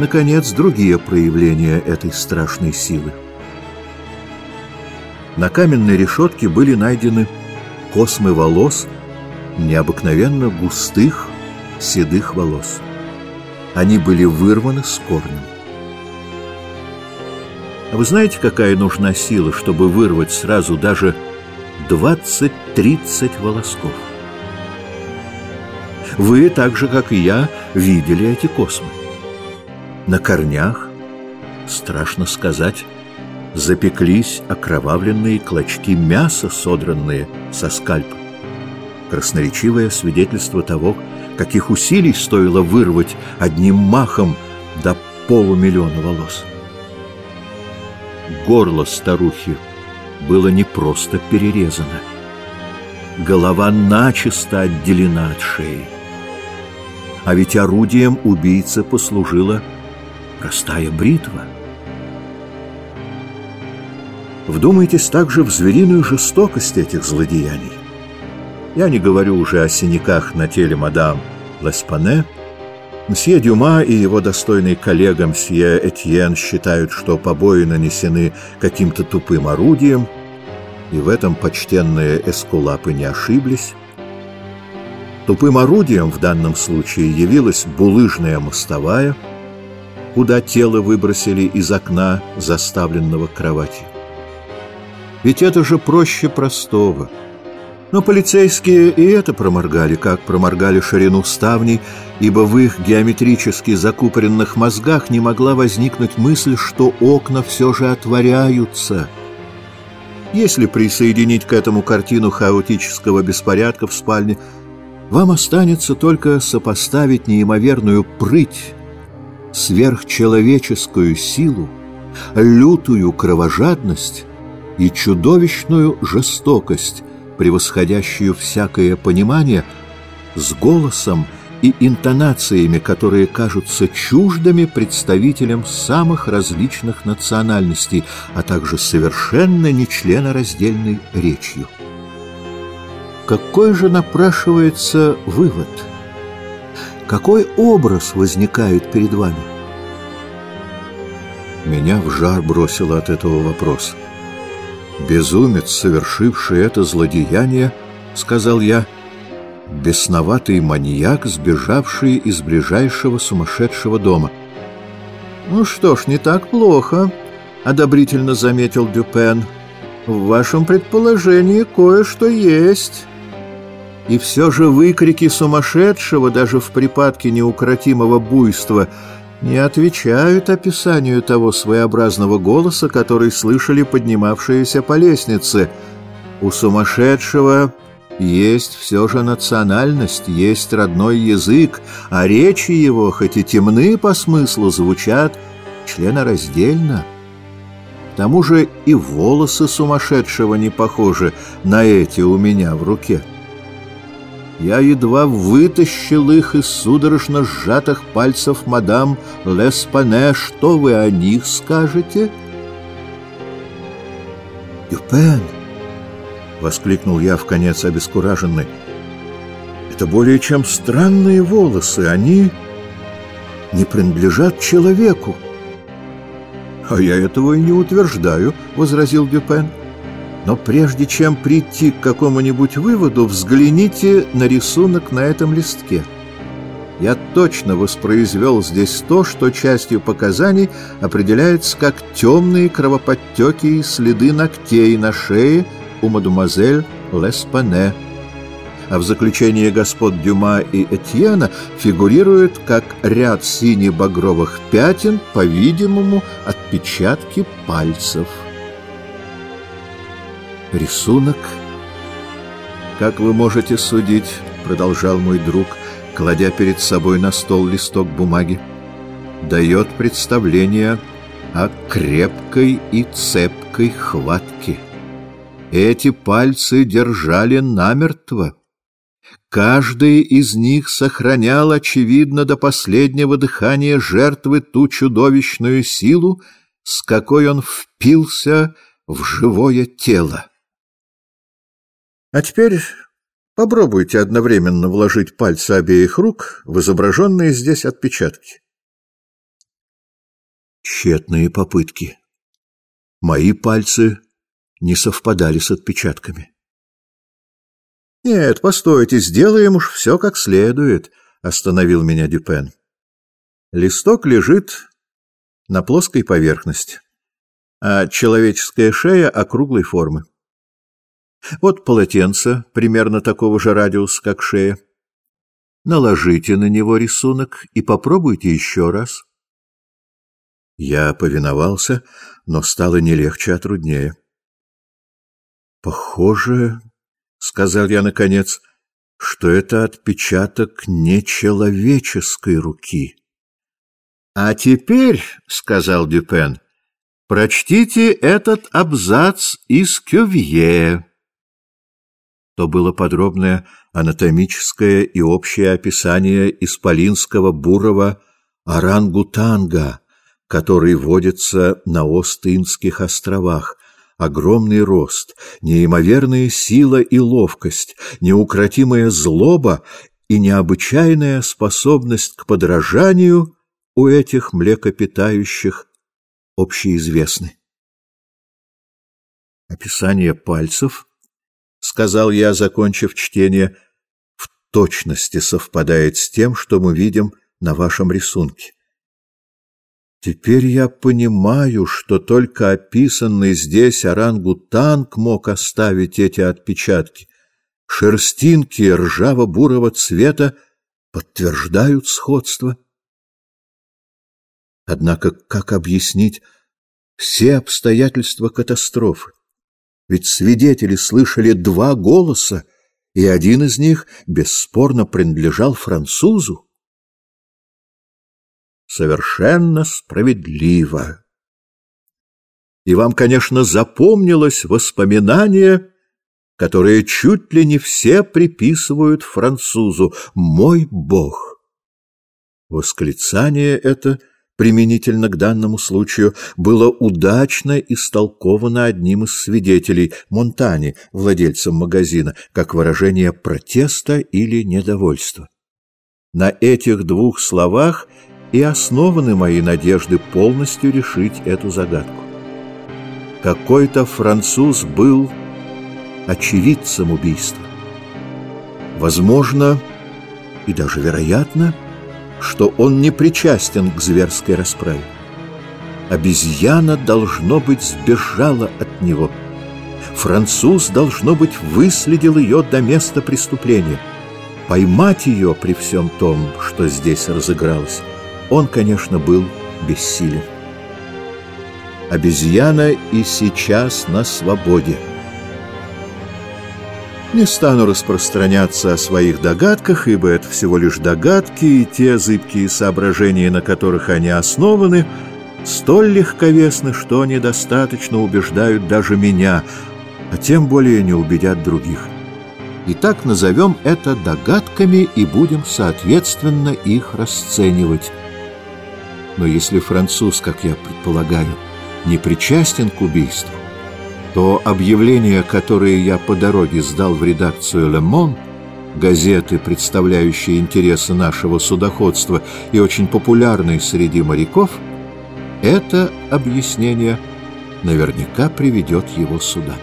наконец, другие проявления этой страшной силы. На каменной решетке были найдены космы волос, необыкновенно густых, седых волос. Они были вырваны с корнем. А вы знаете, какая нужна сила, чтобы вырвать сразу даже 20-30 волосков? Вы, так же, как и я, видели эти космы. На корнях, страшно сказать, запеклись окровавленные клочки мяса, содранные со скальпа. Красноречивое свидетельство того, каких усилий стоило вырвать одним махом до полумиллиона волос. Горло старухи было не просто перерезано. Голова начисто отделена от шеи. А ведь орудием убийцы послужила простая бритва. Вдумайтесь также в звериную жестокость этих злодеяний. Я не говорю уже о синяках на теле мадам Леспане. Мсье Дюма и его достойный коллега мсье Этьен считают, что побои нанесены каким-то тупым орудием, и в этом почтенные эскулапы не ошиблись. Тупым орудием в данном случае явилась булыжная мостовая, куда тело выбросили из окна, заставленного кроватью. Ведь это же проще простого. Но полицейские и это проморгали, как проморгали ширину ставней, ибо в их геометрически закупоренных мозгах не могла возникнуть мысль, что окна все же отворяются. Если присоединить к этому картину хаотического беспорядка в спальне, вам останется только сопоставить неимоверную прыть, сверхчеловеческую силу, лютую кровожадность и чудовищную жестокость, превосходящую всякое понимание, с голосом и интонациями, которые кажутся чуждыми представителям самых различных национальностей, а также совершенно нечленораздельной речью. Какой же напрашивается вывод? Какой образ возникает перед вами? Меня в жар бросило от этого вопроса. «Безумец, совершивший это злодеяние, — сказал я, — бесноватый маньяк, сбежавший из ближайшего сумасшедшего дома». «Ну что ж, не так плохо», — одобрительно заметил Дюпен. «В вашем предположении кое-что есть». И все же выкрики сумасшедшего, даже в припадке неукротимого буйства — не отвечают описанию того своеобразного голоса, который слышали поднимавшиеся по лестнице. У сумасшедшего есть все же национальность, есть родной язык, а речи его, хоть и темны по смыслу, звучат членораздельно. К тому же и волосы сумасшедшего не похожи на эти у меня в руке. Я едва вытащил их из судорожно сжатых пальцев мадам Леспане. Что вы о них скажете? «Дюпен!» — воскликнул я в конец обескураженный. «Это более чем странные волосы. Они не принадлежат человеку». «А я этого и не утверждаю», — возразил Дюпен. Но прежде чем прийти к какому-нибудь выводу, взгляните на рисунок на этом листке. Я точно воспроизвел здесь то, что частью показаний определяется как темные кровоподтеки и следы ногтей на шее у мадемуазель Леспане. А в заключении господ Дюма и Этьена фигурирует как ряд сине-багровых пятен, по-видимому, отпечатки пальцев. Рисунок, как вы можете судить, продолжал мой друг, кладя перед собой на стол листок бумаги, дает представление о крепкой и цепкой хватке. Эти пальцы держали намертво. Каждый из них сохранял, очевидно, до последнего дыхания жертвы ту чудовищную силу, с какой он впился в живое тело. А теперь попробуйте одновременно вложить пальцы обеих рук в изображенные здесь отпечатки. Тщетные попытки. Мои пальцы не совпадали с отпечатками. «Нет, постойте, сделаем уж все как следует», — остановил меня Дюпен. Листок лежит на плоской поверхности, а человеческая шея округлой формы. Вот полотенце примерно такого же радиуса, как шея. Наложите на него рисунок и попробуйте еще раз. Я повиновался, но стало не легче, а труднее. «Похоже, — сказал я наконец, — что это отпечаток нечеловеческой руки». «А теперь, — сказал Дюпен, — прочтите этот абзац из Кювье» то было подробное анатомическое и общее описание исполинского бурого орангутанга, который водится на Остинских островах, огромный рост, неимоверная сила и ловкость, неукротимая злоба и необычайная способность к подражанию у этих млекопитающих общеизвестны. Описание пальцев —— сказал я, закончив чтение, — в точности совпадает с тем, что мы видим на вашем рисунке. Теперь я понимаю, что только описанный здесь орангутанг мог оставить эти отпечатки. Шерстинки ржаво-бурого цвета подтверждают сходство. Однако как объяснить все обстоятельства катастрофы? Ведь свидетели слышали два голоса, и один из них бесспорно принадлежал французу. Совершенно справедливо. И вам, конечно, запомнилось воспоминание, которое чуть ли не все приписывают французу «Мой Бог». Восклицание это — применительно к данному случаю, было удачно истолковано одним из свидетелей, Монтани, владельцем магазина, как выражение протеста или недовольства. На этих двух словах и основаны мои надежды полностью решить эту загадку. Какой-то француз был очевидцем убийства. Возможно, и даже вероятно, что он не причастен к зверской расправе. Обезьяна, должно быть, сбежала от него. Француз, должно быть, выследил ее до места преступления. Поймать ее при всем том, что здесь разыгралось, он, конечно, был бессилен. Обезьяна и сейчас на свободе. Не стану распространяться о своих догадках, ибо это всего лишь догадки, и те зыбкие соображения, на которых они основаны, столь легковесны, что недостаточно убеждают даже меня, а тем более не убедят других. Итак, назовем это догадками и будем, соответственно, их расценивать. Но если француз, как я предполагаю, не причастен к убийству, то объявление, которое я по дороге сдал в редакцию «Ле Мон», газеты, представляющие интересы нашего судоходства и очень популярной среди моряков, это объяснение наверняка приведет его сюда.